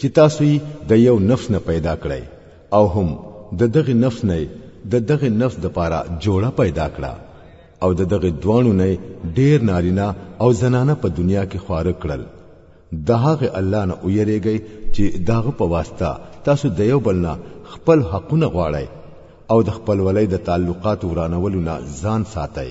چې تاسو یې د یو نفس نه پیدا کړی او هم د دغه نفس نه د دغه نفس د پاره جوړه پیدا کړه او د دغه دوانو نه ډیر نارینه او زنانه په دنیا کې خوار کړل د هغه الله نه ویریږي چې داغه په واسطه تاسو د یو بل نه خپل حقونه غواړئ او د خپل ولای د تعلقات ورانولو نه ځان ساتئ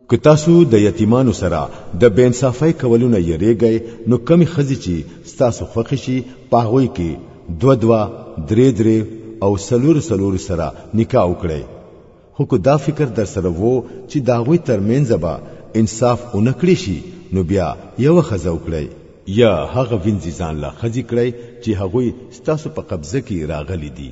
که تاسو د یتیمانو سره د بې انصافۍ کولو نه یریږئ، نو کومې ښځې چې ستاسو خوښې شي، په هغوی کې دوه دوه، درې درې او څلورو څلورو سره نکاح وکړئ. خو که دا فکر درسره وو چې د هغوی تر مینځه به انصاف ونه کړې شي، نو بیا یوه ښځه وکړئ. یا هغه وینځي ځان له ښځې کړئ چې هغوی ستاسو په قبضه کې راغلي دي.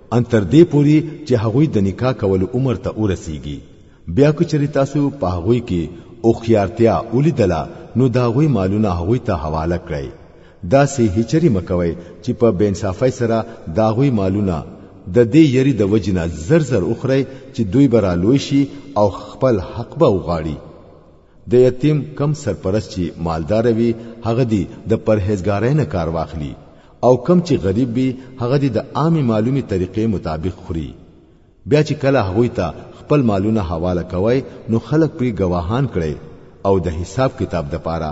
ان تر دې پوري چې هغوی د نکاح کولو عمر ته ورسیږي بیا که چېرې تاسو په هغوی کې او خيارتیا ولیدله نو دا غوي مالونه هغوی ته حواله کړئ دا سه هچری مکوي چې په بینصافۍ سره دا غوي مالونه د دې یری د وجنه زر زر اخري چې دوی برا لوی شي او خپل حق به وغاړي د یتیم کم سرپرست چې مالدار وي هغه دی د پرهیزګارۍ نه کار واخلي او کم چې غریب وي هغه دی د عامې معلومي طریقې مطابق خوري بیا چې کله هغوی ته خپل مالونه حواله کوي نو خلک پرې گواهان کړي او د حساب کتاب د پاره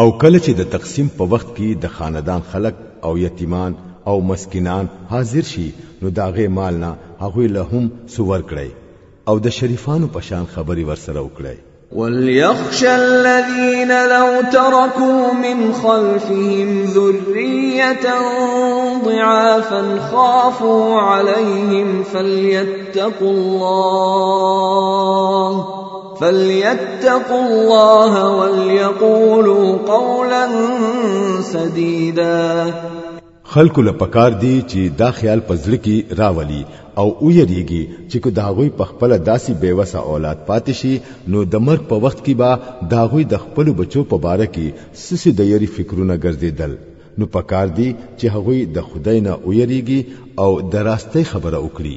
او کله چې د تقسیم په وخت کې د خاندان خلک او یتیمان او مسکینان حاضر شي نو داغه مال نه هغه له هم سور کړي او د شریفانو پشان خبري ورسره وکړي وليخش الذين لو تركوا من خلفهم ذرية ضعافا خافوا عليهم فليتقوا الله فليتقوا الله وليقولوا قولا سديدا خلکو له پکار دی چې دا خیال پزړه کې راولي او ویریږي چې کو داغوی په خپل داسي بیوسه اولاد پاتې شي نو د مرګ په وخت کې به داغوی د خپل بچو په باره کې سسي د یری فکرونه ګرځیدل نو پکار دی چې هغوی د خدای نه ویریږي او د راستۍ خبره وکړي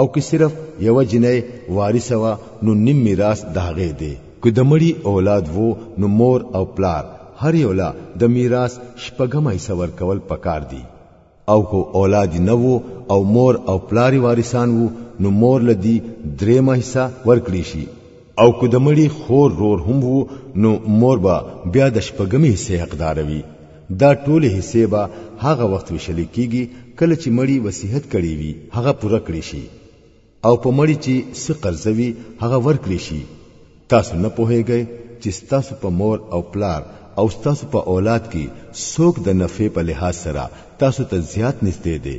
او که صرف یو جنې وارث وا نو نیم میراث د هغه دی که د مړي اولاد وو نو مور او پلار هر یو لا د میراث شپږم حصہ ورکول پکار دی او کو اولاد نه وو او مور او پلار وارثان وو نو مور لدی دریم حصہ ورکړي شي او کو د مړي خور رور هم وو نو مور با بیا د شپږم حصہ حقدار وي دا ټولې حصې به هغه وخت ویشل کیږي کله چې مړی وصیحت کړی وي هغه پوره کړی شي او په مړی چې څه قرضه وي هغه ورکړی شي تاسو نه پوهیږئ چې تاسو په مور او پلار او تاسو په اولاد کې څوک د نفع په لحاظ سره تاسو ته زیات نږدې دی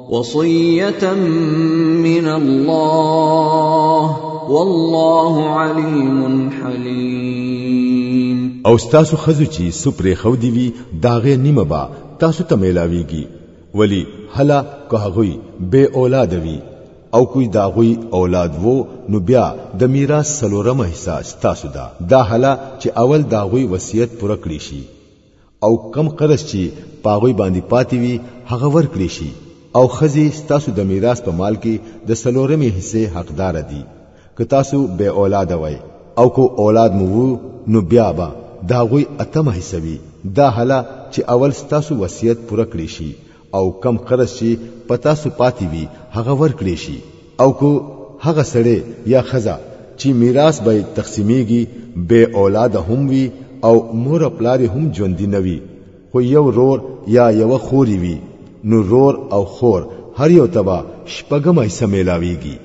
وصيه من الله والله عليم حليم او تاسو خزو چې سپری خو دی وی داغه نیمه با تاسو ته ملاویږي ولی هلا که هغوی بے اولاد وی او کوئی داغوی اولاد وو نو بیا د میراث سلورمه حصہ ستاسو ده دا حالا چې اول داغوی وصیت پوره کړی شي او کم قرض چې پاغوي باندې پاتې وي هغه ورکړي شي او خزي ستاسو د میراث په مال کې د سلورمې حصے حقدار دي که تاسو به اولاد وای او کو اولاد مو وو نو بیا به دا غوي اتمه حصہ وي دا هله چې اول ستاسو وصیت پوره کړی شي او کم قرض چې په تاسو پاتې وي هغه ورکړې شي او کو هغه سړی یا خزه چې میراث به تقسیمیږي به اولاد هم وي او مور پلار هم ژوند نه وي خو یو رور یا یو خوري وي نو رور او خور هر یو تبا شپږم ایسه میلاویږي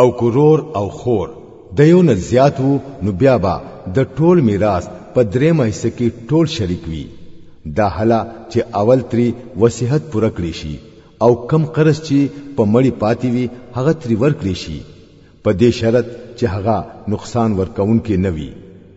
او کورور او خور د یو نه زیات وو نو بیا به د ټول میراث په درېمه حصه کې ټول شریک وي دا هله چې اول تری وصیحت پوره کړی شي او کم قرض چې په مړی پاتې وي هغه تری ورکړي شي په دې شرط چې هغه نقصان ورکون کې نه وي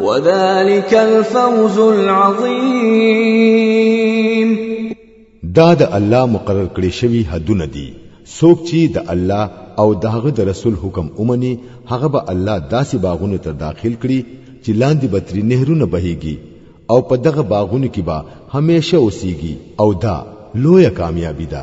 وذلك الفوز العظيم دا د الله مقرر کړی شوی حدونه دي څوک چې د الله او دغه د رسول حکم اومني هغه به الله داسې باغونو ته داخل کړي چې لاندې بتري نهرونه بهيږي او په دغه باغونو کې به هميشه اوسيږي او دا لویه کامیابی ده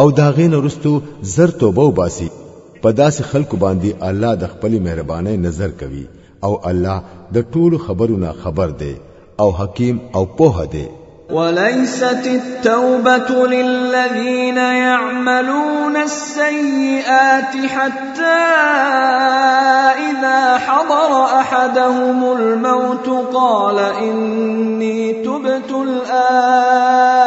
او دا غین رستو زر توبه وباسي په داسې خلکو باندې الله د خپل مهرباني نظر کوي او الله د ټولو خبرونه خبر دی او حکیم او پوه دی وليست التوبة للذين يعملون السيئات حتى إذا حضر أحدهم الموت قال إني تبت الآن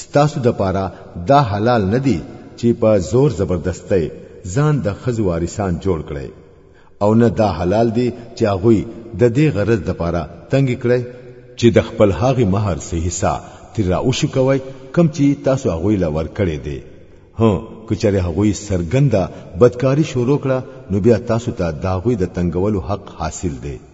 ستاسو د پاره دا حلال نه دی چې په زور زبردستۍ ځان د خزو وارثان جوړ کړي او نه دا حلال دی چې هغوی د دې غرض د پاره تنګ کړي چې د خپل هغه مہر سه حصہ تر راوشي کوي کم چې تاسو هغوی لا ور کړی دی هو کچره هغوی سرګنده بدکاری شروع کړه نو بیا تاسو ته دا غوی د تنگولو حق حاصل دی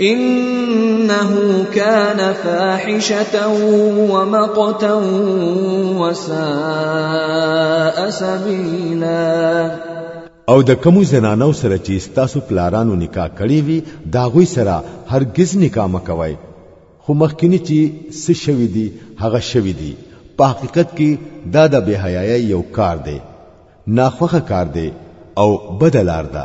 انه كان فاحشه ومقتا وساء سبيلا او د کوم زنانو سره چې تاسو پلارانو نکاح کړی وي دا غوي سره هرگز نکاح مکوي خو مخکینی چې څه شوی دی هغه شوی دی په حقیقت کې دا د بهایي یو کار دی ناخوخه کار دی او بدلار ده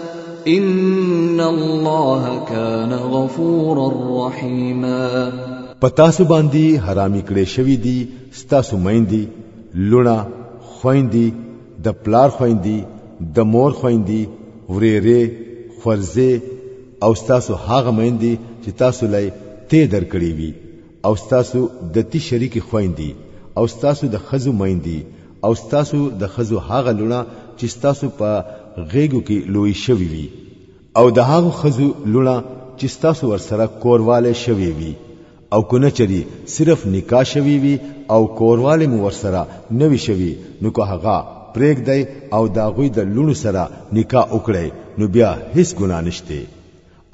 ان الله كان غفورا رحيما پتاسو باندې حرامي کړې شوې دي ستاسو مېندې لونه خويندې د پلار خويندې د مور خويندې ورېره خورزه او ستاسو هغه مېندې چې تاسو لای ته درکړې وي او ستاسو د تی شریک خويندې او ستاسو د خزو مېندې او ستاسو د خزو هغه لونه چې ستاسو په غیګو کې لوی شوی وي او د هغه خزو لونه چې ستاسو ورسره کورواله شوی وي او کنه چری صرف نکاح شوی وي او کورواله مو ورسره نوي شوی نو که هغه پریک دی او دا غوی د لونو سره نکاح وکړي نو بیا هیڅ ګناه نشته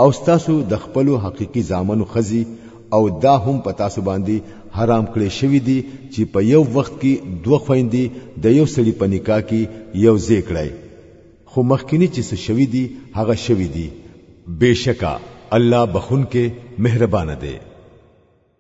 او ستاسو د خپل حقيقي ځامنو خزي او دا هم په تاسو باندې حرام کړې شوې دي چې په یو وخت کې دوه خويندې د یو سړي په نکاح کې یو ځای کړای خو مخکینی چې څه شوی دي هغه شوی دي بشکا الله بخون کې مهربان دی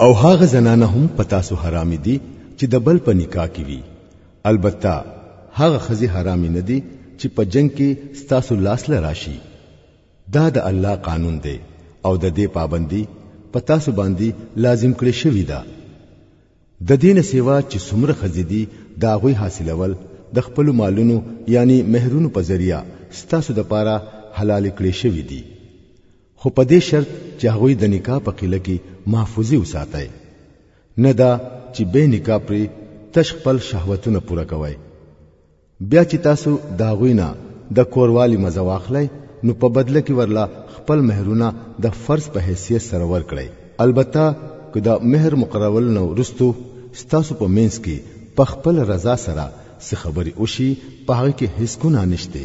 او هغه زنانه هم پتا سو حرام دي چې د بل په نکاح کې وي البته هغه خزي حرام نه دي چې په جنگ کې ستاسو لاس له راشي دا د الله قانون دی او د دې پابندي پتا سو باندې لازم کړی شوی دا د دین سیوا چې څومره خزي دي دا غوي حاصلول د خپل مالونو یعنی مہرونو په ذریعہ ستاسو د پاره حلال کړی شوی دي خو په دې شرط چې هغوی د نکاح په قله کې محفوظي وساتای نه دا چې به نکاح پرې تش خپل شهوتونه پوره کوي بیا چې تاسو دا غوینه د کوروالی مزه واخلای نو په بدله کې ورلا خپل مہرونه د فرض په حیثیت سره ورکړي البته که دا مہر مقرول نو رستو ستاسو په مینس کې په خپل رضا سره څه خبري وشي په هغه کې هیڅ ګناه نشته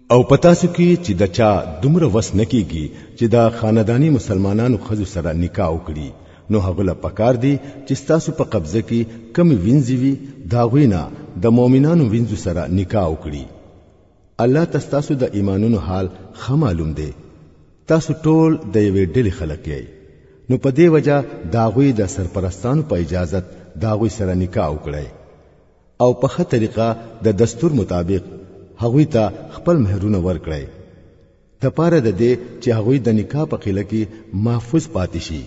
او پتا سو کې چې د چا دومره وس نکېږي چې دا خاندانی مسلمانانو خزو سره نکاح وکړي نو هغه له پکار دی چې تاسو په قبضه کې کم وینځي وي دا غوینا د مؤمنانو وینځو سره نکاح وکړي الله تاسو د ایمانونو حال خه معلوم دی تاسو ټول د یوې ډلې خلک یې نو په دې وجہ داغوی د سرپرستانو په اجازت داغوی سره نکاح وکړئ او په ښه طریقه د دستور مطابق هغوی ته خپل مهرونه ورکړي د پاره د دې چې هغوی د نکاح په قله کې محفوظ پاتې شي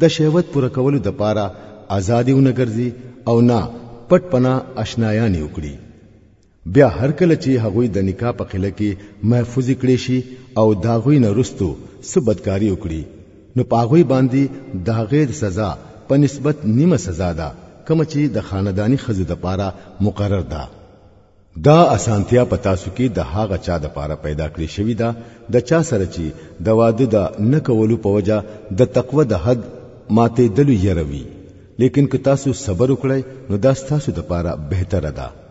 د شهوت پوره کولو د پاره آزادي ونګرځي او نه پټ پنا آشنایانې وکړي بیا هر کله چې هغوی د نکاح په قله کې محفوظ کړي شي او دا غوی نه رستو سبدکاری وکړي نو پاغوی باندې دا غید سزا په نسبت نیمه سزا ده کوم چې د خاندانی خزو د پاره مقرر ده دا اسانتیا په تاسو کې د هاغه چا د پاره پیدا کړی شوی دا د چا سره چې د واده د نه کولو په وجه د تقوه د حد ماته دلو یروي لیکن که تاسو صبر وکړئ نو دا تاسو د پاره بهتره ده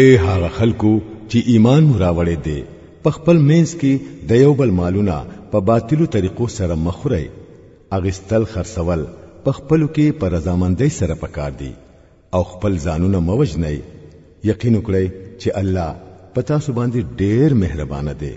اے هغه خلکو چې ایمان مو راوړې دي په خپل مینس کې د یو بل مالونه په باطلو طریقو سره مخورئ اغستل خرڅول په خپلو کې پر رضامندۍ سره پکار دي او خپل ځانونه موجنئ یقین وکړئ چې الله پتا سو باندې ډېر مهربانه دی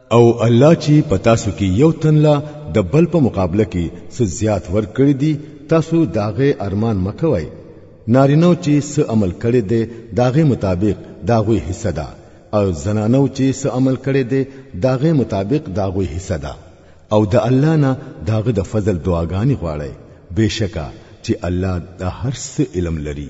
او الله چې پتا سو کې یو تن لا د بل په مقابله کې څه زیات ور کړی دي تاسو داغه ارمان مکوئ نارینو چې څه عمل کړی دی داغه مطابق داغوی حصہ ده او زنانو چې څه عمل کړی دی داغه مطابق داغوی حصہ ده او د الله نه داغه د فضل دعاګانی غواړي بشکا چې الله د هر څه علم لري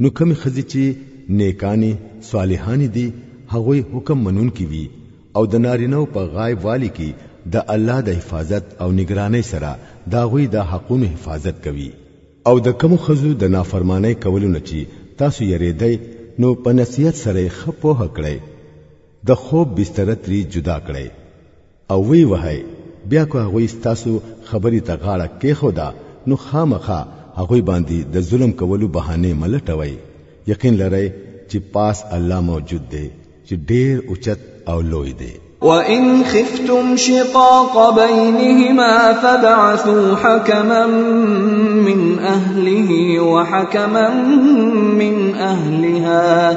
نو کوم خزي چې نیکانی صالحانی دي هغه حکم منون کی وی او د نارینو په غایب والی کی د الله د حفاظت او نگرانی سره دا غوی د حقونو حفاظت کوي او د کوم خزو د نافرمانی کولو نه چې تاسو یریدای نو په نصیحت سره خپوه کړئ د خوب بستر تری جدا کړئ او وی وهی بیا کو هغوی ستاسو خبرې ته غاړه کېښوده نو خامخا هغوی باندې د ظلم کولو بهانې مه لټوئ یقین لرئ چې پاس الله موجود دی چې ډېر اوچت او لوی دی وَإِنْ خِفْتُمْ شِقَاقَ بَيْنِهِمَا فَابْعَثُوا حَكَمًا مِّنْ أَهْلِهِ وَحَكَمًا مِّنْ أَهْلِهَا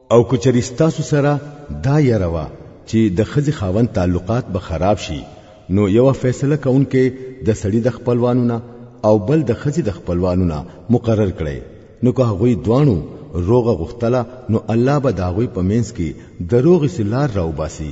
او کچری ستاسو سره دا يروا چې د خزي خاوند تعلقات به خراب شي نو یو فیصله کونکي د سړی د خپلوانو نه او بل د خزي د خپلوانو نه مقرر کړي نو که هغوی دوانو روغه غختله نو الله به دا غوی په مینس کې دروغ سلار راو باسي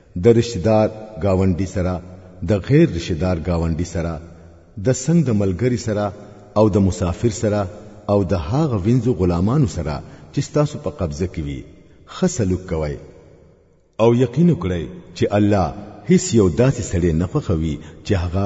د رشتدار ګاونډي سره د غیر رشتدار ګاونډي سره د څنګ د ملګری سره او د مسافر سره او د هغه وینځو غلامانو سره چې تاسو په قبضه کې وي ښه سلوک کوئ او یقین وکړئ چې الله هیڅ یو داسې سړی نه خوښوي چې هغه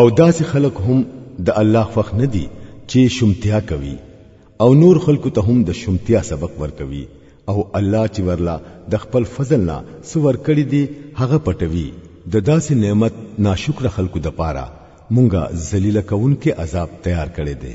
او داسې خلک هم د الله خوښ نه دي چې شومتیا کوي او نور خلکو ته هم د شومتیا سبق ورکوي او الله چې ورلا د خپل فضل نه سور کړی دی هغه پټوي د داسې نعمت ناشکر خلکو د پاره مونږه ذلیل کونکي عذاب تیار کړی دی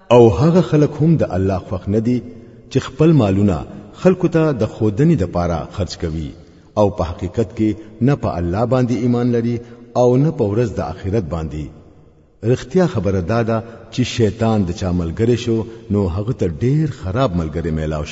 او هغه خلک هم د الله خوښ نه دي چې خپل مالونه خلکو ته د خودنې د پاره خرج کوي او په حقیقت کې نه په الله باندې ایمان لري او نه په ورځ د آخرت باندې رښتیا خبره دا ده چې شیطان د چا ملګری شو نو هغه ته ډیر خراب ملګری میلاو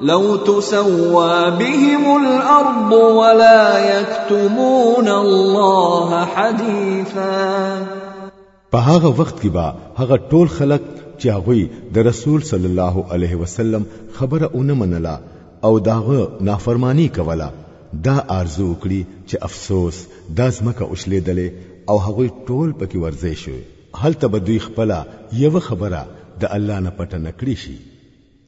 لو تسوى بهم الارض ولا يكتمون الله حديثا په هغه وخت کې به هغه ټول خلک چې هغه د رسول صلی الله علیه وسلم خبره اونه منله او داغه نافرمانی کوله دا ارزو کړی چې افسوس دا زمکه اوشلیدلې او هغه ټول پکې ورځې شو هل تبدوی خپل یو خبره د الله نه پټه نکړي شي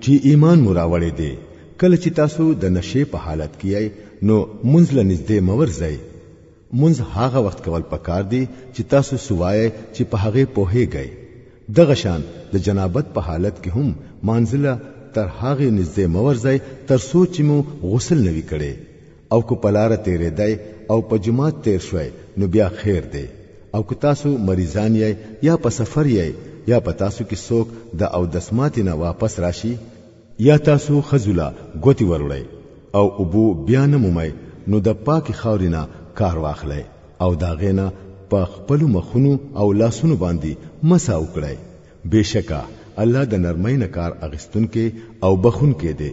چې ایمان مو راوړی دی کله چې تاسو د نشې په حالت کې یې نو منځ له نږدې مورځئ منځ هغه وخت کول پکار دی چې تاسو سوایې چې په هغه پوهیږئ دغه شان د جنابت په حالت کې هم مانځله تر هغه نږدې مورځئ تر څو چې مو غسل نوي کړي او کو پلار تیریدای او په جماعت تیر شوی نو بیا خیر دی او که تاسو مریضان یی یا په سفر یی یا په تاسو کی څوک د اودس ماتی نه واپس راشی یا تاسو ښځو له ګوتی وروړی او اوبو بیا نه مومی نو د پاکی خاوری نه کار واخلی او د هغی نه په خپلو مخونو او لاسونو باندی مسح وکړی بیشکه الله د نرمی نه کار اخیستونکی او بخښونکی دی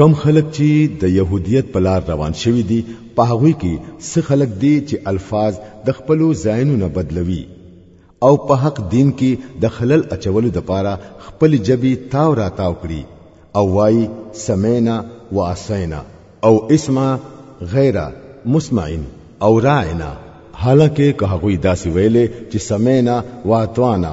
کم خلک چې د يهودیت په لار روان شوي دي په هغوی کې څه خلک دي چې الفاظ د خپلو ځایونو نه بدلوي او په حق دین کې د خلل اچولو لپاره خپل جبي تاو را تاو کړي او وای سمینا واسینا او اسمع غیر مسمعين او راعنا حالکه که هغوی داسې ویلې چې سمینا واتوانا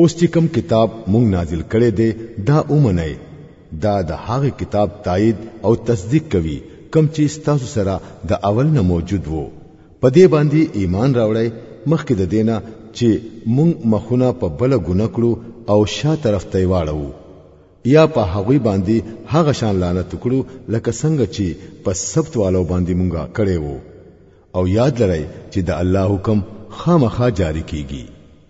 اوس چې کوم کتاب مونږ نازل کړي دي دا اومنئ دا د هغه کتاب تایید او تصدیق کوي کم چې تاسو سره د اول نه موجود وو په دې باندې ایمان راوړی مخکې د دینه چې مونږ مخونه په بل ګونه کړو او شا طرف ته واړو یا په هغوی باندې هغه شان لعنت کړو لکه څنګه چې په سبت والو باندې مونږه کړې وو او یاد لرئ چې د الله حکم خامخا جاری کیږي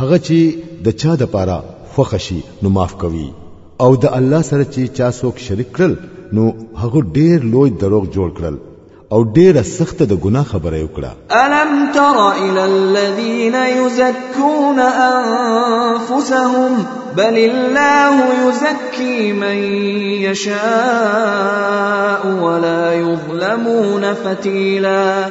هغه چې د چا د پاره خوښ شي نو معاف کوي او د الله سره چې چا څوک شریک کړل نو هغه ډیر لوی دروغ جوړ کړل او ډیره سخته د ګناه خبره وکړه الم تر الى الذين يزكون انفسهم بل الله يزكي من يشاء ولا يظلمون فتيلا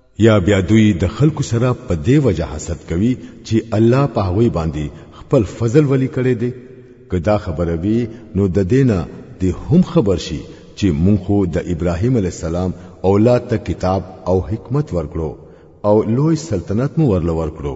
یا بیا دوی د خلکو سره په دی وجه حسد کوي چې الله په هوی باندې خپل فضل ولی کړي دي که دا خبره وي نو د دینه د هم خبر شي چې مونږ خو د ابراهیم علی السلام اولاد ته کتاب او حکمت ورکړو او لوی سلطنت مو ورل ورکړو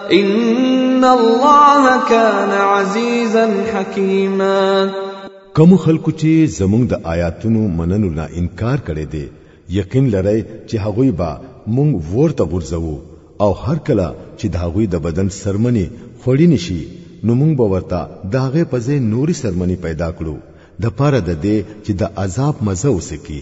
ان الله كان عزيزا حكيما کوم خلکو چې زمونږ د آیاتونو منلو نه انکار کړي دي یقین لرئ چې هغوی به مونږ ورته غورځوو او هر کله چې د هغوی د بدن سرمنې خوړی نشي نو مونږ به ورته د هغې په ځای نوري سرمنې پیدا کړو د پاره د دې چې د عذاب مزه وسکي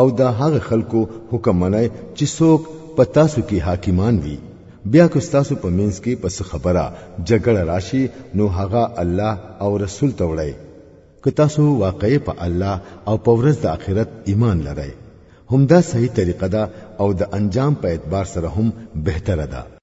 او دا هغه خلکو حکم منای چې څوک په تاسو کې حاکمان وي بیا که تاسو په منځ کې پس خبره جګړه راشي نو هغه الله او رسول ته وړي که تاسو واقعي په الله او په ورځ د آخرت ایمان لرئ همدا صحیح طریقه ده او د انجام په اعتبار سره هم بهتره ده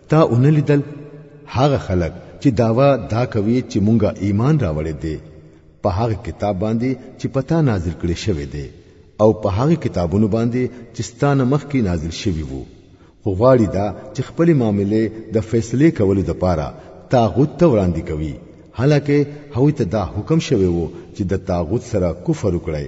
تا اون لیدل هغه خلک چې داوا دا کوي چې مونږه ایمان راوړې دي په هغه کتاب باندې چې پتا نازل کړي شوی دی او په هغه کتابونو باندې چې ستانه مخ کې نازل شوی وو خو غواړي دا چې خپل معاملې د فیصله کولو لپاره تاغوت ته وړاندې کوي حالکه هوی ته دا حکم شوی وو چې د تاغوت سره کفر وکړي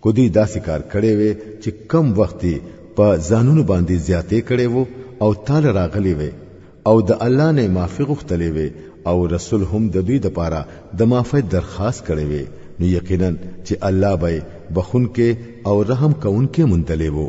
کو دوی داسې کار کړی وي چې کم وخت په ځانونو باندې زیاتې کړي وو او تاله راغلي وي او د الله نه معافي غوښتلې وي او رسول هم د دوی د پاره د معافی درخواست کړي وي نو یقینا چې الله به بخون کې او رحم کوونکې مونږ دلې وو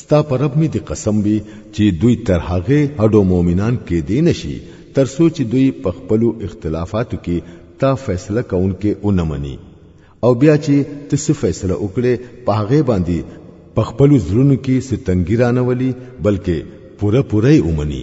ستا پر رب می دی قسم وی چې دوی تر هغه هډو مؤمنان کې دی نشي تر څو چې دوی په خپل اختلافاتو کې تا فیصله کونکي اونمني او بیا چې ته څه فیصله وکړې په هغه باندې په خپل زړونو کې ستنګی رانه ولي بلکې پوره پوره یې اومني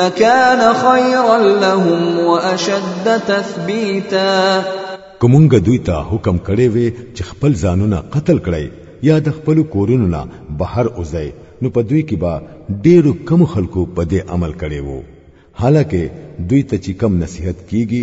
لکان خیرا لهم واشد تثبیتا کومګه دوی ته حکم کړي وي چې خپل ځانونه قتل کړي یا د خپل کورونو نه بهر اوځي نو په دوی کې به ډیرو کم خلکو په دې عمل کړي وو حالکه دوی ته چې کم نصیحت کیږي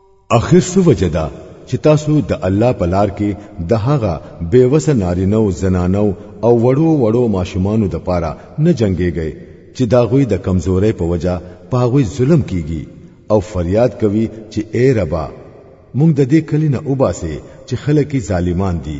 اخر سو وجدا چې تاسو د الله په لار کې د هغه بیوس نارینو زنانو او وړو وړو ماشومانو د پاره نه جنگيږي چې دا غوي د کمزوري په وجا په غوي ظلم کیږي او فریاد کوي چې اے ربا مونږ د دې کلینه وباسه چې خلک ظالمان دي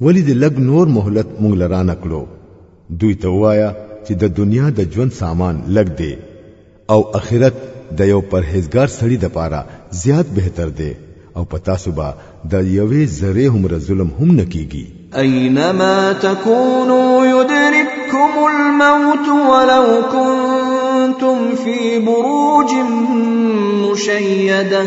ولی دی لګ نور مهلت مونږ لرانه کړو دوی ته وایا چې د دنیا د ژوند سامان لګ دی او اخرت د یو پرهیزګار سړي د پاره زیات بهتر دی او پتا صبح د یوې ذره هم ظلم هم نکیږي اينما تكونوا يدرككم الموت ولو كنتم في بروج مشيده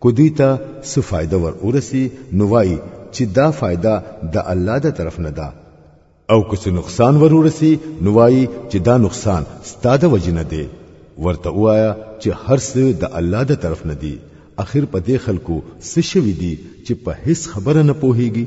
کو دوی ته څه فائدہ ور اورسي نو وای چې دا فائدہ د الله د طرف نه ده او که څه نقصان ور اورسي نو وای چې دا نقصان ستاده وجنه دی ورته وایا چې هر څه د الله د طرف نه دی اخر په دې خلکو څه شوی دی چې په هیڅ خبره نه پوهیږي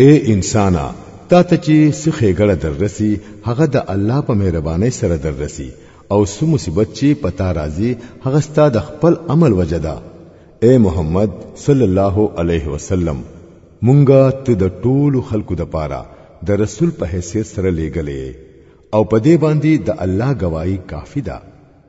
اے انسانا تا ته چې څه خېګړه در رسی هغه د الله په مهربانۍ سره در رسی او څه مصیبت چې پتا راځي هغه ستا د خپل عمل وجه ده اے محمد صلی الله علیه وسلم مونږه ته د ټولو خلکو د پاره د رسول په حیثیت سره لیږلې او په دې باندې د الله گواہی کافی ده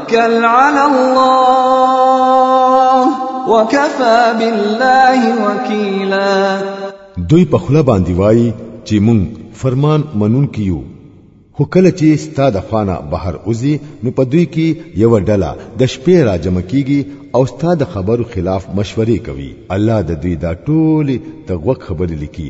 توکل علی الله وکفا بالله وکیلا دوی په خله باندې وایي چې مونږ فرمان منون کیو خو کله چې ستاد خوانه بهر اوزي نو په دوی کې یو ډله د شپې را جمع کیږي او ستاد خبرو خلاف مشورې کوي الله د دوی دا ټول ته غوږ خبرې لیکي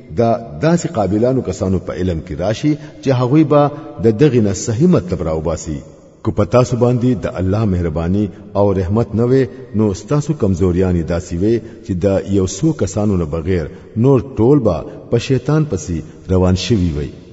دا داسې قابلانو کسانو په علم کې راشي چې هغوی به د دغه نه صحیح مطلب راوباسي کو پتا سو باندې د الله مهرباني او رحمت نه وي نو ستاسو کمزوریانی داسي وي چې د یو سو کسانو نه بغیر نور ټول به په شیطان پسې روان شوي وي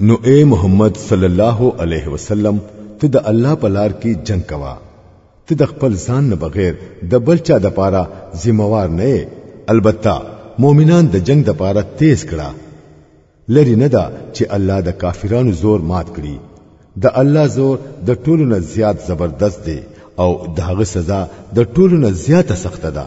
نو اے محمد صلی الله علیه وسلم ته د الله په لار کې جنگ کوا ته د خپل ځان نه بغیر د بل چا د پاره ذمہوار نه یې البته مؤمنان د جنگ د پاره تیز کړه لری نه دا چې الله د کافرانو زور مات کړي د الله زور د ټولو نه زیات زبردست دی او د هغه سزا د ټولو نه زیاته سخته ده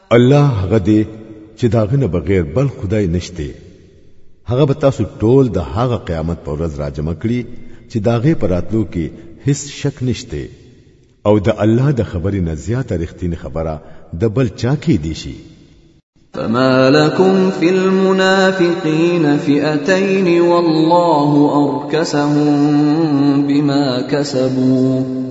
الله هغه دی چې داغه نه بغیر بل خدای نشته هغه به تاسو ټول د هغه قیامت پر ورځ راجم کړي چې داغه پراتلو کې هیڅ شک نشته او د الله د خبرې نه زیاته رښتینی خبره د بل چا کې دی شي فما لكم في المنافقين فئتين والله أركسهم بما كسبوا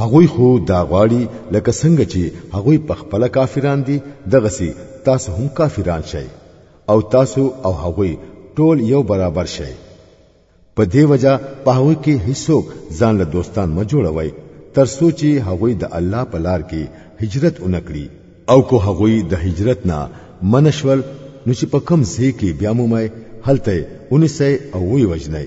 هغوی خو دا غواړي لکه څنګه چې هغوی په خپل کافران دي دغه سي تاسو هم کافران شئ او تاسو او هغوی ټول یو برابر شئ په دې وجہ په هغوی کې هیڅوک ځان له دوستان ما جوړوي تر څو چې هغوی د الله په لار کې هجرت اونکړي او کو هغوی د هجرت نه منشول نو چې په کم ځای کې بیا مومای هلته اونیسئ او وی وجنئ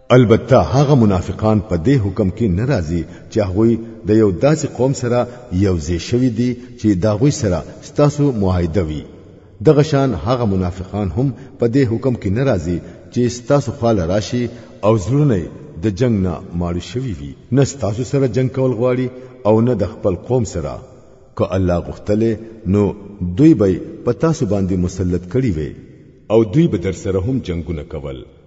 البته هغه منافقان په دې حکم کې نه راځي چې هغه د یو داسې قوم سره یو ځای شوی دی چې دا غوي سره ستاسو معاهده وي دغه شان هغه منافقان هم په دې حکم کې نه راځي چې ستاسو خاله راشي او زړونه د جنگ نه ماړو شوی وي نه ستاسو سره جنگ کول غواړي او نه د خپل قوم سره که الله غوښتله نو دوی به په تاسو باندې مسلط کړي وي او دوی به در سره هم جنگونه کول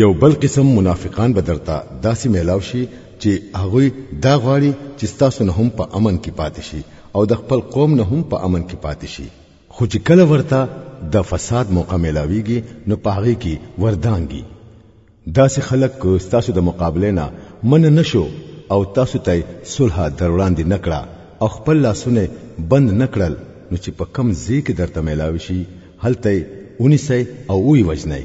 یو بل قسم منافقان به درته داسې میلاو شي چې هغوی دا غواړي چې ستاسو نه هم په امن کې پاتې شي او د خپل قوم نه هم په امن کې پاتې شي خو چې کله ورته د فساد موقع میلاویږي نو په هغې کې وردانګي داسې خلک که ستاسو د مقابلې نه من نشو او تاسو ته صلح دروړاندې نکړه او خپل لاسونه بند نکړل نو چې په کم ځای کې درته میلاوي شي هلته ونیسئ او ویې وژنئ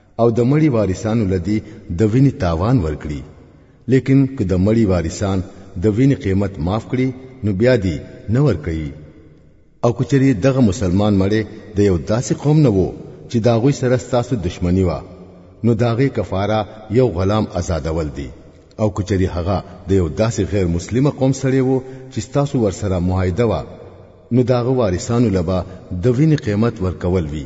او د مړي وارثانو لدی د ویني تاوان ورکړي لیکن که د مړي وارثان د ویني قیمت معاف کړي نو بیا دی نه ورکوي او کچری دغه مسلمان مړی د یو داسې قوم نه وو چې دا غوي سره ستاسو دشمنی وه نو داغه کفاره یو غلام آزادول دی او کچری هغه د یو داسې غیر مسلمه قوم سره وو چې ستاسو ورسره معاهده وه نو داغه وارثانو لبا د ویني قیمت ورکول وی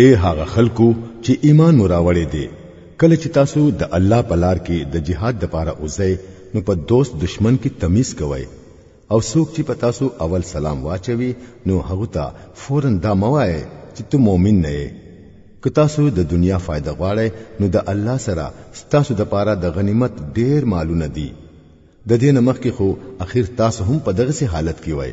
اے هغه خلکو چې ایمان مو راوړې دي کله چې تاسو د الله په لار کې د جهاد د پاره اوځئ نو په دوست دشمن کې تمیز کوئ او څوک چې په تاسو اول سلام واچوي نو هغه ته فورا دا موای چې ته مؤمن نه یې که تاسو د دنیا فائدہ غواړئ نو د الله سره تاسو د پاره د غنیمت ډیر مالونه دي د دې نمخ کې خو اخر تاسو هم په دغه سي حالت کې وای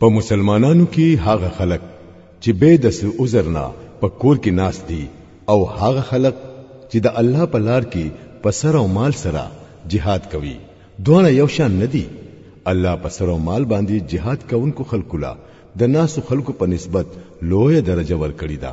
په مسلمانانو کې هغه خلک چې به د څه عذر نه په کور کې ناس دي او هغه خلک چې د الله په لار کې په سر او مال سره جهاد کوي دوه یو شان نه دي الله په سر او مال باندې جهاد کوونکو خلکو لا د ناسو خلکو په نسبت لوی درجه ورکړي ده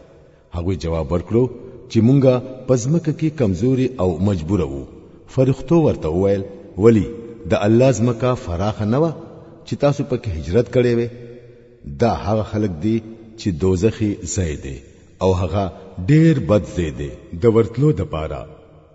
هغوی جواب ورکړو چې مونږه پزمکه کې کمزوري او مجبور وو فرښتو ورته وویل ولی د الله زمکه فراخ نه و چې تاسو پکې هجرت کړی وې دا هغه خلک دي چې دوزخي ځای دی او هغه ډیر بد ځای دی د ورتلو د پاره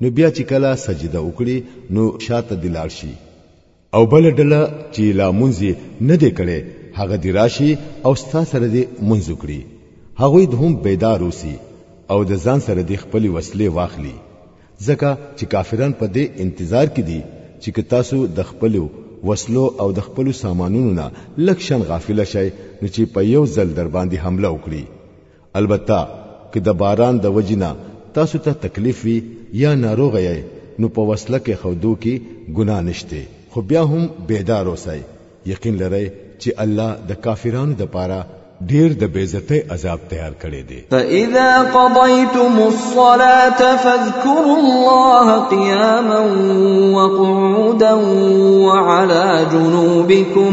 نو بیا چې کله سجده وکړي نو شاته دی لاړ شي او بل ډله چې لا مونږ نه دی کړي هغه دی راشي او ستا سره دی مونږ وکړي هغه د هم بیدار اوسي او د ځان سره دی خپل وسلې واخلي ځکه چې کافران په دې انتظار کې دي چې که تاسو د خپل وسلو او د خپل سامانونو نه لکشن غافل شئ نو چې په یو ځل در باندې حمله وکړي البته که د باران د وجې نه تاسو ته تکلیف وي یا ناروغه یئ نو په وسله کېښودو کې ګناه نشته خو بیا هم بیدار اوسئ یقین لرئ چې الله د کافرانو دپاره ډېر د بې عزتۍ عذاب تیار کړی دی. فاذا قضيتم الصلاة فاذكروا الله قياما وقعودا وعلى جنوبكم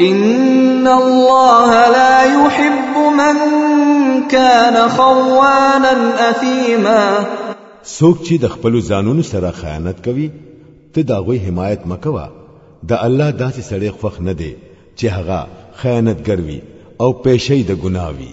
ان الله لا يحب من كان خوانا اثيما څوک چې د خپل ځانونو سره خیانت کوي ته دا غوي حمایت مکوا د الله داسې سړی خوخ نه دی چې هغه خیانتګر وي او پېښې د ګناوي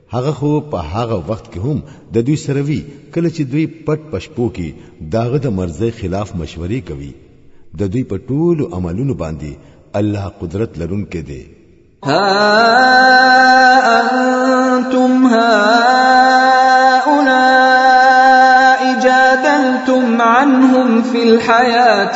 هغه خو په هغه وخت کې هم د دوی سره وی کله چې دوی پټ پشپو کې داغه د مرزه خلاف مشورې کوي د دوی په ټولو عملونو باندې الله قدرت لرونکي دی ها انتم هؤلاء جادلتم عنهم في الحياه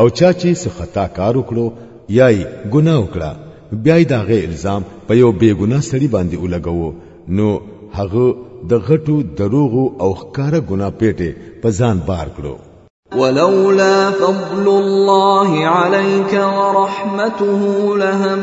او چا چې څه خطا کار وکړو یا یې ګناه وکړه بیا یې داغه الزام په یو بې ګناه سړي باندې ولګوو نو هغه د غټو دروغو او ښکارا ګناه پیټه په ځان بار کړو ولولا فضل الله عليك ورحمته لهم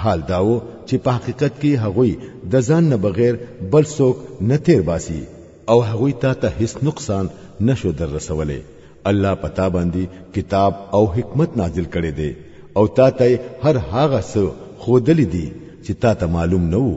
حال داو چې په حقیقت کې هغوی د ځان نه بغیر بل څوک نه تیر باسي او هغوی ته ته هیڅ نقصان نشو در رسولې الله پتا باندې کتاب او حکمت نازل کړي دي او تا ته هر هغه څه خودلې دي چې تا ته معلوم نه وو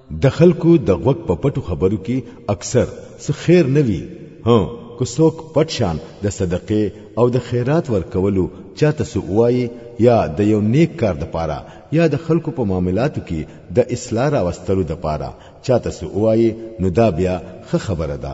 د خلکو د غوږ په پټو خبرو کې اکثر څه خیر نه وي هو که څوک پټ شان د صدقې او د خیرات ورکولو چاته سو وایي یا د یو نیک کار د پاره یا د خلکو په معاملاتو کې د اصلاح راوستلو د پاره چاته سو وایي نو دا بیا ښه خبره ده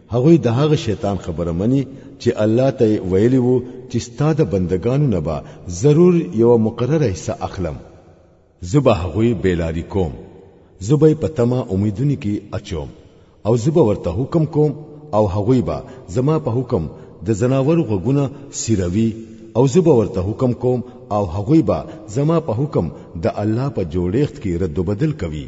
هغوی د هغه شیطان خبره مني چې الله ته یې ویلي وو چې ستا د بندګانو نه به ضرور یوه مقرره حصه اخلم. زه به هغوی بېلاري کوم، زه به یې په تمه امیدونو کې اچوم او زه به ورته حکم کوم او هغوی به زما په حکم د ځناورو غوږونه څیروي او زه به ورته حکم کوم او هغوی به زما په حکم د الله په جوړښت کې رد و بدل کوي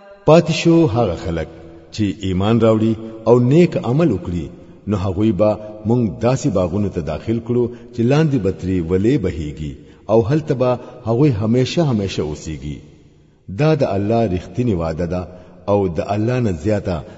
پاتې شو هغه خلک چې ایمان راوړي او نیک عمل وکړي نو هغوی به مونږ داسې باغونو ته داخل کړو چې لاندې به ترې ولې بهیږي او هلته به هغوی همیشه همیشه اوسیږي دا د الله رښتینی وعده ده او د الله نه زیاته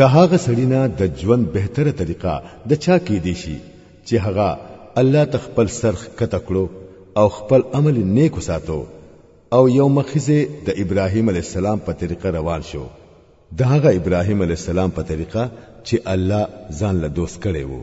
د هغه سړی نه د ژوند بهتره طریقه د چا کې دی شي چې هغه الله ته خپل سرخ کته کړو او خپل عمل نیکو ساتو او یو مخیزه د ابراهیم علی السلام په طریقه روان شو د هغه ابراهیم علی السلام په طریقه چې الله ځان له دوست کړي وو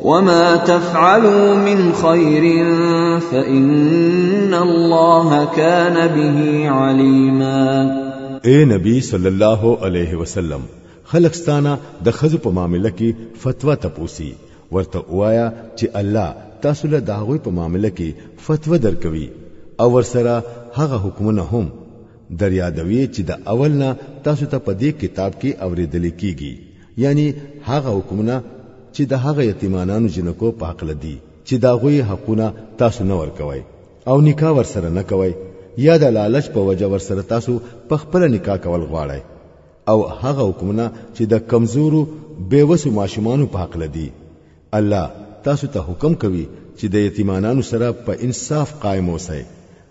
وما تفعلوا من خير فإن الله كان به عليما اے نبی صلی الله علیه وسلم خلق ستانه د خزو په معاملې کې فتوا تپوسی ورته وایا چې الله تاسو له داغوی په معاملې کې فتوا درکوي او ورسره هغه حکمونه هم دریا دوی چې د اول نه تاسو ته په دې کتاب کې اورېدل کیږي یعنی هغه حکمونه چې د هغه یتیمانانو جنکو په حق لدی چې دا غوي حقونه تاسو نه ورکوي او نکاح ور سره نه کوي یا د لالچ په وجه ور سره تاسو په خپل نکاح کول غواړي او هغه حکمونه چې د کمزورو بیوسو ماشومانو په حق لدی الله تاسو ته حکم کوي چې د یتیمانانو سره په انصاف قائم اوسئ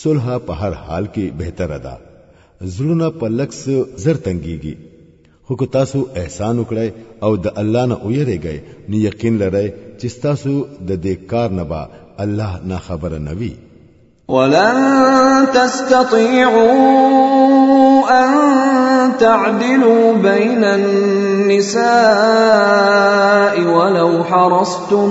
صلح په هر حال کې بهتره ده زړونه په لکس زر تنګيږي خو که تاسو احسان وکړئ او د الله نه ویریږئ نو یقین لرئ چې تاسو د دې کار نه به الله نه خبر نه وي ولن تستطيعوا ان تعدلوا بين النساء ولو حرصتم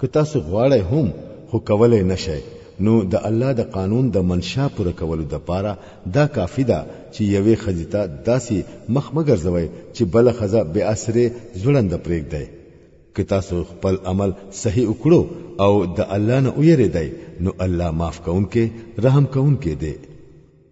که تاسو غواړی هم خو کولی نشئ نو د الله د قانون د منشا پوره کولو د پاره دا کافی ده چی یوې ښځی ته داسی مخ مه ګرځوئ چی بله ښځه بی اسرې ځوړنده پریږدئ. که تاسو خپل عمل صحیح وکړو او د الله نه ویریدئ نو الله معاف کوونکی رحم کوونکی دی.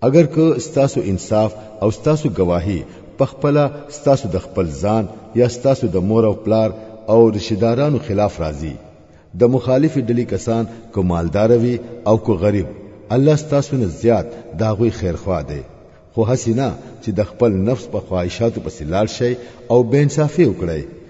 اگر که ستاسو انصاف او ستاسو گواهی په خپل ستاسو د خپل ځان یا ستاسو د مور او پلار او رشیدارانو خلاف راځي د مخالف ډلی کسان کو مالدار وي او کو غریب الله ستاسو نه زیات دا غوي خیر خوا دی خو حسینا چې د خپل نفس په خواهشاتو پسې لاړ شي او بے انصافي وکړي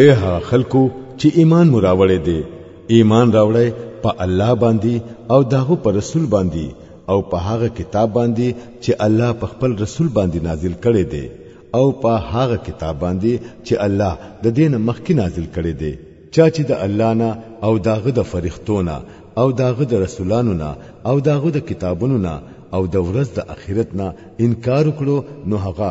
اے ها خلکو چې ایمان مو راوړې دي ایمان راوړې په الله باندې او داغه پر رسول باندې او په هغه کتاب باندې چې الله په خپل رسول باندې نازل کړي دي او په هغه کتاب باندې چې الله د دین مخکې نازل کړي دي چا چې د الله نه او داغه د فرښتونه او داغه د رسولانو نه او داغه د کتابونو نه او د ورځ د اخرت نه انکار وکړو نو هغه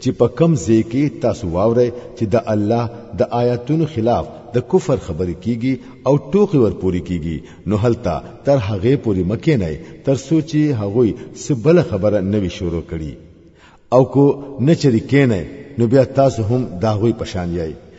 چې په کم ځای کې تاسو واورئ چې د الله د آیاتونو خلاف د کفر خبرې کیږي او ټوکې ورپورې کیږي نو هلته تر هغې پورې مه کینئ تر څو چې هغوی څه بله خبره نه وي شروع کړي او کو نه چېرې کینئ نو بیا تاسو هم د هغوی په شان یئ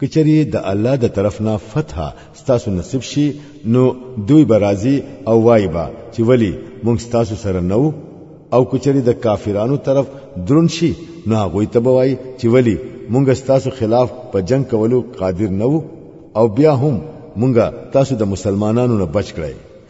کچری د الله د طرف نه فتح ستاسو نصیب شي نو دوی به راځي او وایي به چې ولی مونږ ستاسو سره نه او کچری د کافرانو طرف درون شي نو هغوی ته به وایي چې ولی مونږ ستاسو خلاف په جنگ کولو قادر نه او بیا هم مونږ تاسو د مسلمانانو نه بچ کړئ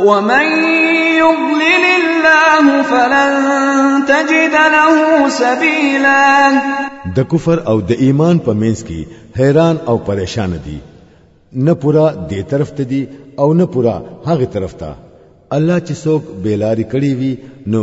ومن يضلل الله فلن تجد له سبيلا د کفر او د ایمان په منځ کې حیران او پریشان دي نه پورا دې طرف ته دي او نه پورا هغه طرف ته الله چې څوک بیلاری کړی وي نو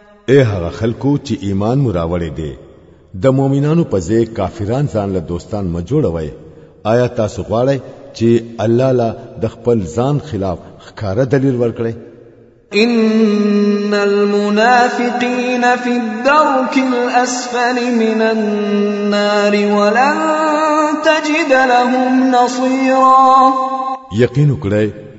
اے هغه خلکو چې ایمان مو راوړې دي د مؤمنانو په ځای کافران ځان له دوستان م جوړوي آیا تاسو غواړئ چې الله لا د خپل ځان خلاف ښکاره دلیل ورکړي ان المنافقين في الدرك الاسفل من النار ولن تجد لهم نصيرا يقين کړئ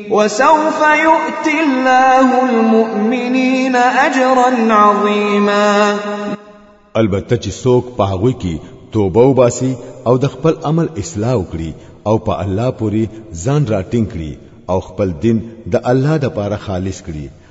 وسوف يؤتي الله المؤمنين اجرا عظيما البته چې څوک په هغه کې توبه وباسي او د خپل عمل اصلاح وکړي او په الله پوری ځان راټینګ کړي او خپل دین د الله د پاره خالص کړي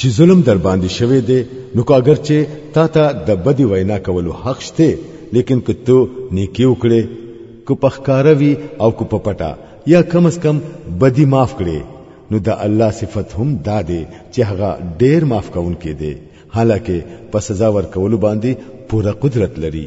چې ظلم در باندې شوی دی نو که اگر چې تا ته د بدی وینا کولو حق شته لیکن که ته نیکی وکړې که په ښکاره وي او که په پټه یا کم از کم بدی معاف کړې نو د الله صفت هم دا دی چې هغه ډیر معاف کوونکی دی حالکه په سزا ورکولو باندې پوره قدرت لري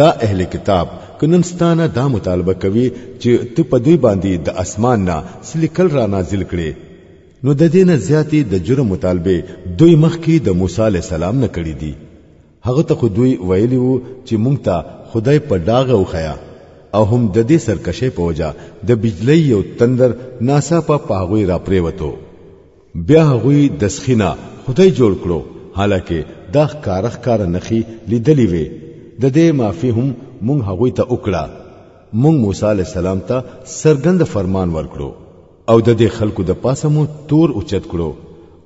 دا اهل کتاب کننستانه دا مطالبه کوي چې ته په دوی باندې د اسمان نه سلیکل را نازل کړي نو د دې نه زیاتې د جرم مطالبه دوی مخکې د موسی علی السلام نه کړې دي هغه ته خو دوی ویلی وو چې مونږ ته خدای په داغه وخیا او هم د دې سرکشه په وجا د بجلی یو تندر ناسا په پاغوي را پریوتو بیا هغوی د سخینا خدای جوړ کړو حالکه دا ښکار ښکار نخي لیدلی وي د دې معافي هم مونږ هغوی ته وکړه مونږ موسی علی السلام ته سرګند فرمان ورکړو او د دې خلکو د پاسه مو تور اوچت کړو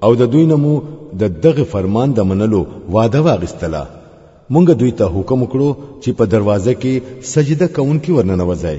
او د دوی نه مو د دغه فرمان د منلو وعده واغستله مونږ دوی ته حکم وکړو چې په دروازه کې سجده کوونکي ورننوځي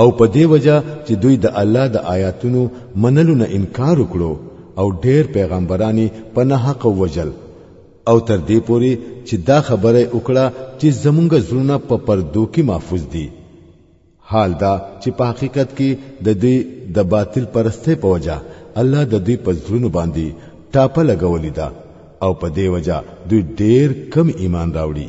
او په دې وجه چې دوی د الله د آیاتونو منلو نه انکار وکړو او ډېر پیغمبراني په نه حق وجل او تر دې پوري چې دا خبره وکړه چې زمونږ زړونه په پردو کې محفوظ دي حال دا چې په حقیقت کې د دوی د باطل پرسته په وجه الله د دوی په زړونو باندې ټاپه لګولې ده او په دې وجه دوی ډېر کم ایمان راوړي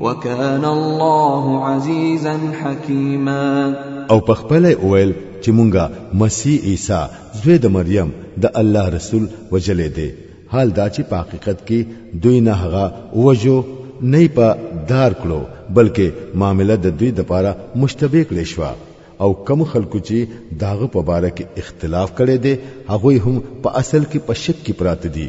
وکان الله عزیزا حکیما او په خپل اویل چې مونږه مسیح عیسی زوی د مریم د الله رسول وجلې دی حال دا چې په حقیقت کې دوی نه هغه وجو نه په دار کړو بلکې معاملې د دوی د پاره مشتبه کړې شو او کم خلکو چې داغه په باره کې اختلاف کړي دي هغه هم په اصل کې په شک کې پراته دي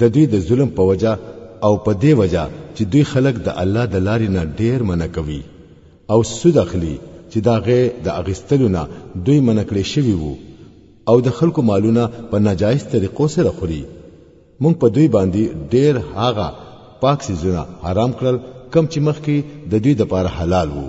د دوی د ظلم په وجه او په دې وجه چې دوی خلک د الله د لارې نه ډېر منع کوي او سود اخلي چې دا غې د اغستلو نه دوی منع کړی شوی وو او د خلکو مالونه په ناجایز طریقو سره خوري مونږ په دوی باندې ډېر هاغه پاک سيزونه حرام کړل کم چې مخکې د دوی د پاره حلال وو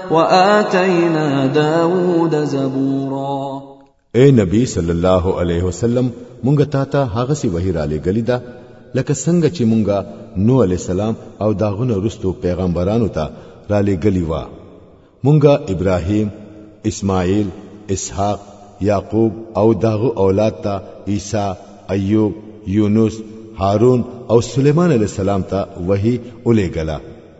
وآتینا داوود زبورا اے نبی صلی الله علیه وسلم مونږ تا ته هغه سی وحی را لګلی دا لکه څنګه چې مونږ نو علی السلام او داغونه رستو پیغمبرانو ته را لګلی و مونږ ابراهیم اسماعیل اسحاق یعقوب او داغو اولاد ته عیسی ایوب یونس هارون او سلیمان علی السلام ته وحی الیګلا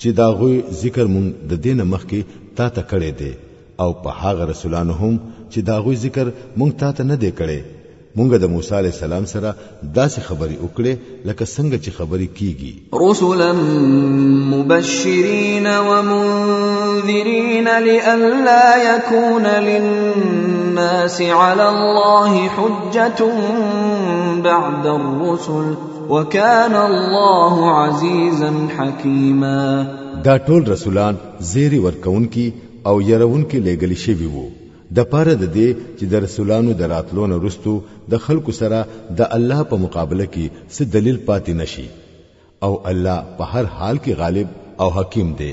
چې دا غوی ذکر مونږ د دې نه مخکې تا ته کړی دی او په هغه رسولانو هم چې دا غوی ذکر مونږ تا ته نه دی کړی مونږ د موسی علی السلام سره داسې خبرې وکړې لکه څنګه چې خبرې کیږي رسلا مبشرین ومنذرین لئلا یکون للناس علی الله حجة بعد الرسل وکان الله عزیزا حکیما دا ټول رسولان زیری ورکونکي او يرونکي لېګل شوی وو د پاره د دې چې د رسولانو د راتلون وروسته د خلکو سره د الله په مقابله کې څه دلیل پاتې نشي او الله په هر حال کې غالب او حکیم دی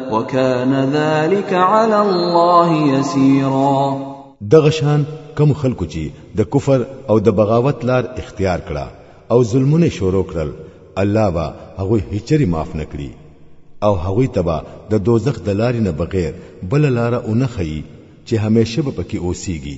وكان ذلك على الله يسيرا دغه شان کم خلکو چې د کفر او د بغاوت لار اختیار کړه او ظلمونه شروع کړل الله با هغه هیچری معاف نکړي او هغه تبا د دوزخ د لارې نه بغیر بل لار اونخی چې همیشه به پکې اوسيږي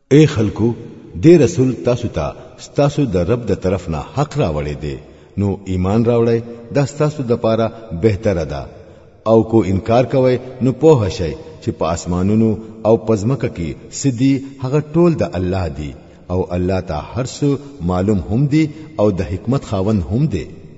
اے خلکو دې رسول تاسو ته ستاسو د رب د طرف نه حق راوړې دې نو ایمان راوړی دا ستاسو د پاره بهتره ده او کو انکار کوي نو پوه شئ چې په اسمانونو او پزمکه کې سدي هغه ټول د الله دی او الله ته هر څه معلوم هم دی او د حکمت خاوند هم دی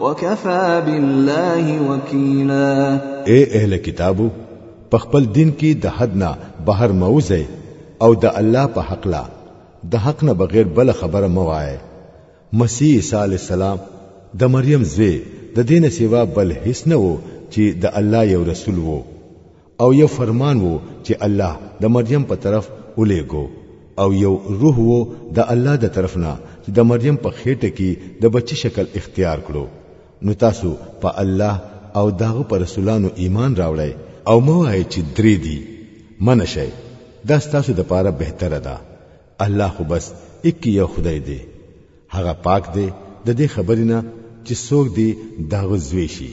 وکفا بالله وکیلا اے اهل کتابو په خپل دین کې د حد نه بهر موځي او د الله په حق لا د حق نه بغیر بل خبره موای مسیح عیسی علی السلام د مریم زوی د دینه سیوا بل هیڅ نه وو چې د الله یو رسول وو او یو فرمان وو چې الله د مریم په طرف ولېګو او یو روح وو د الله د طرف نه چې د مریم په خېټه کې د بچی شکل اختیار کړو نو تاسو په الله او داغه پر رسولانو ایمان راوړی او موای چې درې دی منشئ دا ستاسو د پاره بهتره ده الله خو بس یک یو خدای دی هغه پاک دی د دې خبرې نه چې څوک دی داغه زوی شي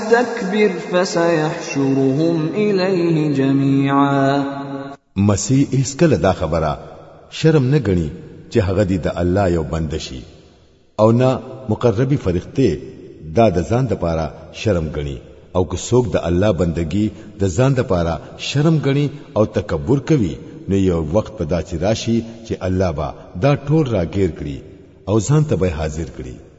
واستكبر فسيحشرهم اليه جميعا مسیح اس کله دا خبره شرم نه غني چې هغه دی د الله یو بند شي او نه مقربي فرښتې دا د ځان د پاره شرم غني او که څوک د الله بندگی د ځان د پاره شرم غني او تکبر کوي نو یو وخت په داسې راشي چې الله با دا ټول راګیر کړي او ځان ته به حاضر کړي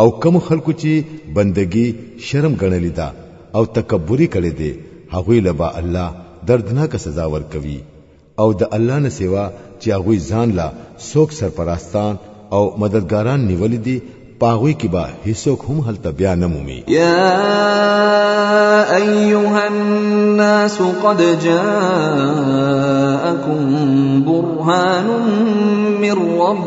او کوم خلکو چې بندگی شرم ګڼلی دا او تکبری کړی دی هغوی لبا الله دردناک سزا ورکوي او د الله نه سیوا چې هغوی ځان لا سوک سرپراستان او مددګاران نیول دي پاغوی کې با هیڅوک هم هلته بیا نه مومي یا ایها الناس قد جاءکم برهان من رب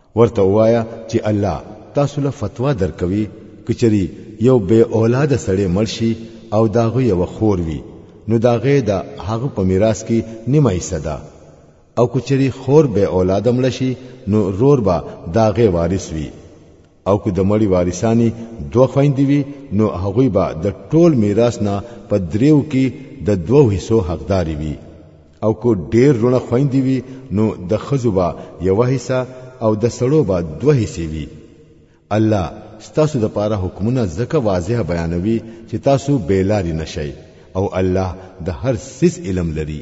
ورته وایا چې الله تاسو له فتوا درکوي کچري یو بے اولاده سړی مرشي او داغه یو خور وي نو داغه د هغه په میراث کې نیمه حصہ ده او کچري خور بے اولاده ملشي نو رور به داغه وارث وي او که د مړي وارثانی دوه خويندې وي نو هغوی به د ټول میراث نه په دریو کې د دوه حصو حقداري وي او کو ډیر رونه خويندې وي نو د خزو با یو حصہ او د سړو با دوه حصے وي الله ستاسو د پاره حکمونه زکه واضح بیانوي چې تاسو بیلاری نشئ او الله د هر سیس علم لري